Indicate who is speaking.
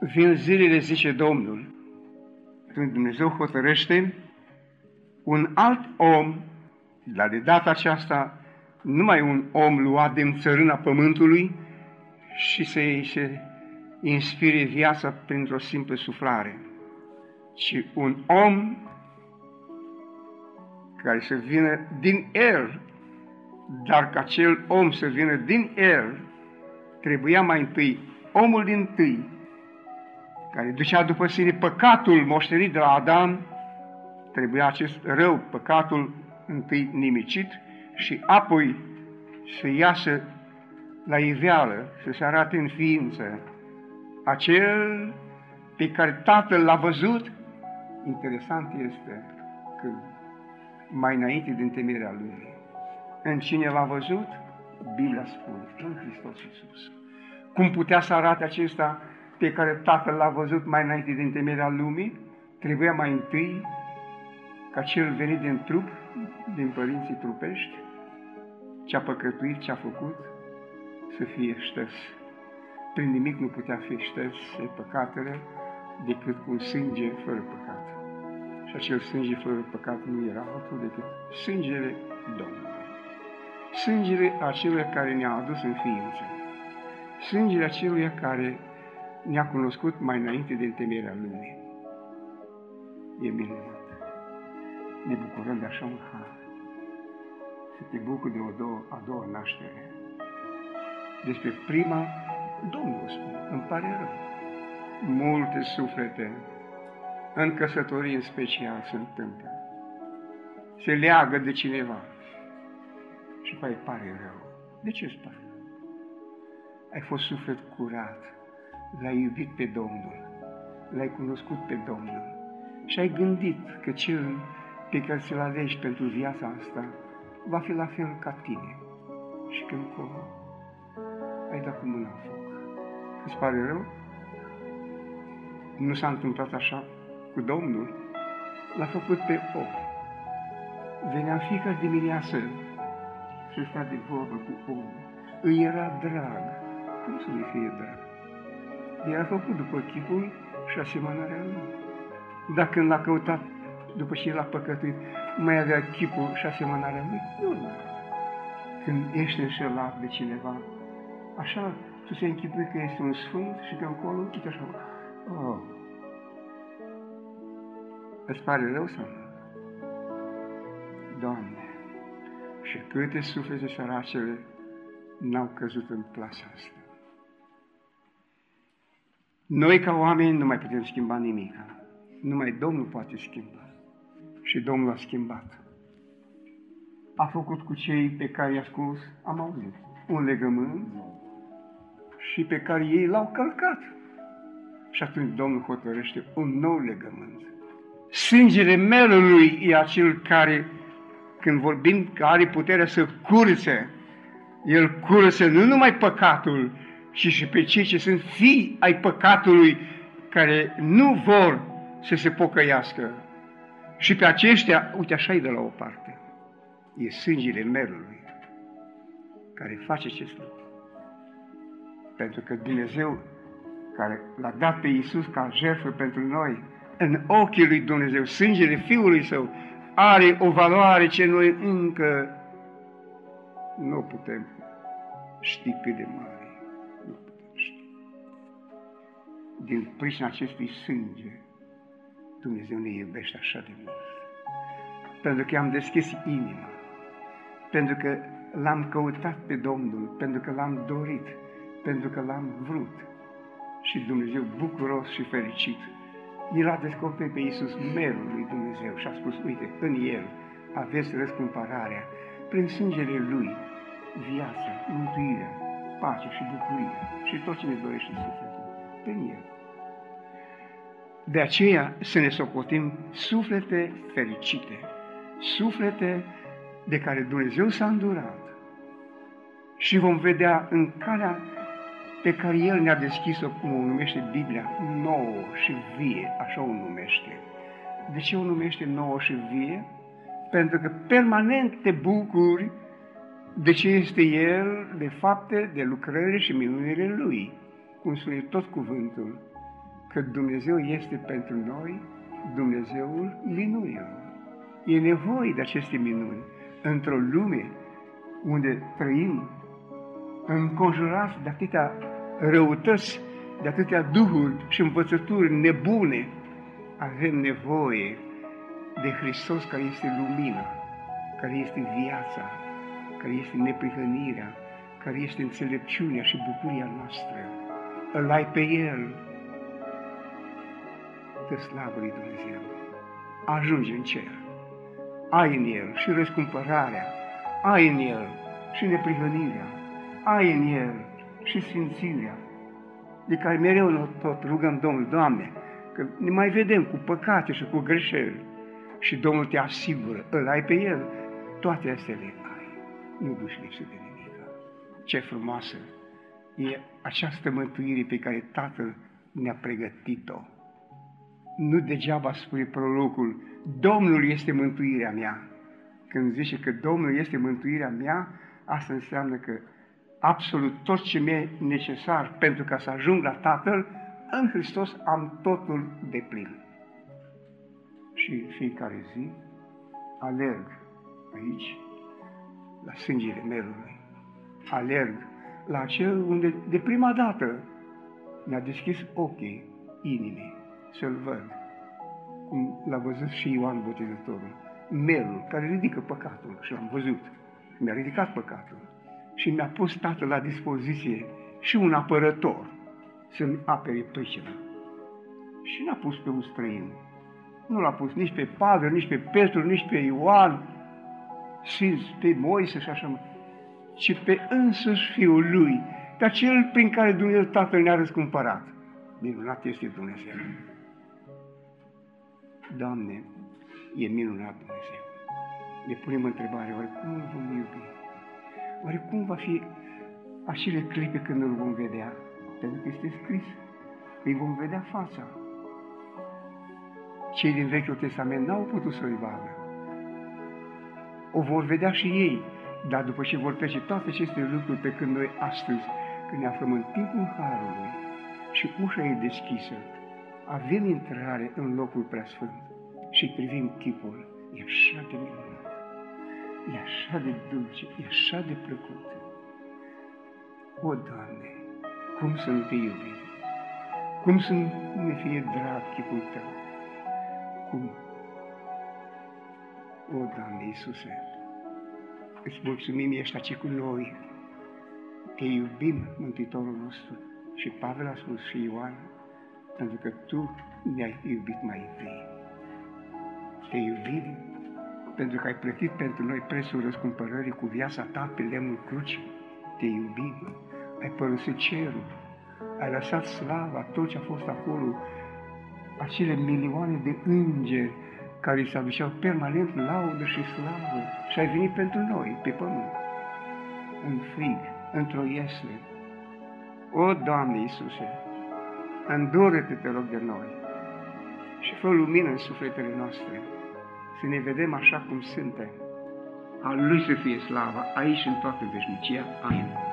Speaker 1: Vin zilele, zice Domnul, când Dumnezeu hotărăște un alt om, dar de data aceasta numai un om luat din țărâna pământului și să-i se inspire viața printr-o simplă suflare, ci un om care să vină din el, dar ca acel om să vină din el, trebuia mai întâi omul din tâi, care ducea după sine păcatul moștenit de la Adam, trebuia acest rău, păcatul întâi nimicit și apoi să iasă la iveală, să se arate în ființă. Acel pe care Tatăl l-a văzut, interesant este că mai înainte din temerea Lui, în cine l-a văzut, Biblia spune, în Hristos Iisus. Cum putea să arate acesta pe care Tatăl l-a văzut mai înainte din temerea lumii? Trebuia mai întâi ca cel venit din trup, din părinții trupești, ce-a păcătuit, ce-a făcut, să fie șters. Prin nimic nu putea fi șters păcatele decât cu un sânge fără păcat. Și acel sânge fără păcat nu era altul decât sângele Domnului. Sângele acelui care ne-a adus în ființă. Sângele acelui care ne-a cunoscut mai înainte de întemeierea lumii. E minunat. Ne bucurăm de așa un har. Să te bucuri de o două, a doua naștere. Despre prima, Domnul spune, îmi pare rău. Multe suflete, în căsătorii în special, se întâmplă. Se leagă de cineva și mai pare rău. De ce îți pare rău? Ai fost suflet curat, l-ai iubit pe Domnul, l-ai cunoscut pe Domnul și ai gândit că cel pe care ți-l alegi pentru viața asta va fi la fel ca tine. Și când colo, ai dat cu mâna în foc. Îți pare rău? Nu s-a întâmplat așa cu Domnul? L-a făcut pe om. Venea în fiecare dimineață și sta de vorbă cu om. Îi era drag. Cum să nu fie drag? Era făcut după chipul și asemănarea lui. Dacă când l-a căutat după ce el a păcătuit, mai avea chipul și asemănarea lui? Nu, Când ești înșelat de cineva, așa tu se închipui că este un sfânt și că încolo, uite așa, oh, îți pare rău sau nu? Doamne, și câte suflete săracele n-au căzut în plasa asta. Noi ca oameni nu mai putem schimba nimic. Numai Domnul poate schimba. Și Domnul a schimbat. A făcut cu cei pe care i-a spus, am auzit, un legământ și pe care ei l-au călcat. Și atunci Domnul hotărăște un nou legământ. Sângele melului e acel care, când vorbim că are puterea să curse, el curse nu numai păcatul, ci și pe cei ce sunt fii ai păcatului, care nu vor să se pocăiască. Și pe aceștia, uite așa e de la o parte, e sângele melului care face acest lucru. Pentru că Dumnezeu, care l-a dat pe Iisus ca jertfă pentru noi, în ochii lui Dumnezeu, sângele Fiului Său, are o valoare ce noi încă nu putem ști cât de mare. Din pricina acestui sânge, Dumnezeu ne iubește așa de mult. Pentru că am deschis inima, pentru că l-am căutat pe Domnul, pentru că l-am dorit, pentru că l-am vrut. Și Dumnezeu, bucuros și fericit, mi l-a descoperit pe Iisus, merul lui Dumnezeu și a spus, uite, în El aveți răscumpărarea, prin sângele Lui, viața, mântuirea, pace și bucurie și tot ce ne dorește sufletul, prin El. De aceea să ne socotim suflete fericite, suflete de care Dumnezeu s-a îndurat și vom vedea în calea pe care El ne-a deschis-o, cum o numește Biblia, nouă și vie, așa o numește. De ce o numește nouă și vie? Pentru că permanent te bucuri de ce este El, de fapte, de lucrările și minunile Lui, cum spune tot cuvântul. Că Dumnezeu este pentru noi Dumnezeul minunilor. E nevoie de aceste minuni într-o lume unde trăim înconjurați de atâtea răutăți, de atâtea duhuri și învățături nebune. Avem nevoie de Hristos care este lumina, care este viața, care este neprihănirea, care este înțelepciunea și bucuria noastră. Îl ai pe El. Dă slavă lui Dumnezeu. Ajunge în cer. Ai în El și răscumpărarea, ai în El și neprihănirea, ai în El și sfințirea, de care mereu tot rugăm Domnul, Doamne, că ne mai vedem cu păcate și cu greșeli și Domnul te asigură, îl ai pe El, toate astea le ai, nu duci lipsă de nimic. Ce frumoasă e această mântuire pe care Tatăl ne-a pregătit-o. Nu degeaba spune prorocul, Domnul este mântuirea mea. Când zice că Domnul este mântuirea mea, asta înseamnă că absolut tot ce mi-e necesar pentru ca să ajung la Tatăl, în Hristos am totul de plin. Și fiecare zi alerg aici, la sângele melului, alerg la cel unde de prima dată mi-a deschis ochii inimii să-l văd, cum l-a văzut și Ioan Botezătorul, melul care ridică păcatul și l-am văzut, mi-a ridicat păcatul și mi-a pus Tatăl la dispoziție și un apărător să-mi apere pricina. Și n-a pus pe un străin. Nu l-a pus nici pe Pavel, nici pe Petru, nici pe Ioan, și pe Moise și așa, ci pe însuși Fiul Lui, pe acel prin care Dumnezeu Tatăl ne-a răscumpărat. Minunat este Dumnezeu. Doamne, e minunat Dumnezeu. Ne punem întrebarea, oare cum îl vom iubi? Oare cum va fi acele clipe când îl vom vedea? Pentru că este scris, îi vom vedea fața. Cei din Vechiul Testament n-au putut să-i vadă. O vor vedea și ei, dar după ce vor trece toate aceste lucruri pe când noi astăzi, când ne aflăm în timpul Harului și ușa e deschisă, avem intrare în locul preasfânt și privim chipul, e așa de minunat e așa de dulce, e așa de plăcut. O, Doamne, cum să nu te iubim? Cum să nu ne fie drag chipul Tău? Cum? O, Doamne Iisuse, îți mulțumim, ești aici cu noi. Te iubim, Mântuitorul nostru. Și Pavel a spus și Ioan, pentru că Tu ne-ai iubit mai întâi. Te iubim pentru că ai plătit pentru noi prețul răscumpărării cu viața ta pe lemnul cruci. Te iubim, ai părăsit cerul, ai lăsat slava, tot ce a fost acolo, acele milioane de îngeri care îți aduceau permanent laudă și slavă și ai venit pentru noi pe pământ, în frig, într-o iesle. O, Doamne Iisuse, îndură-te, te rog de noi și fă lumină în sufletele noastre să ne vedem așa cum suntem. A Lui să fie slava, aici în toată veșnicia. Amin.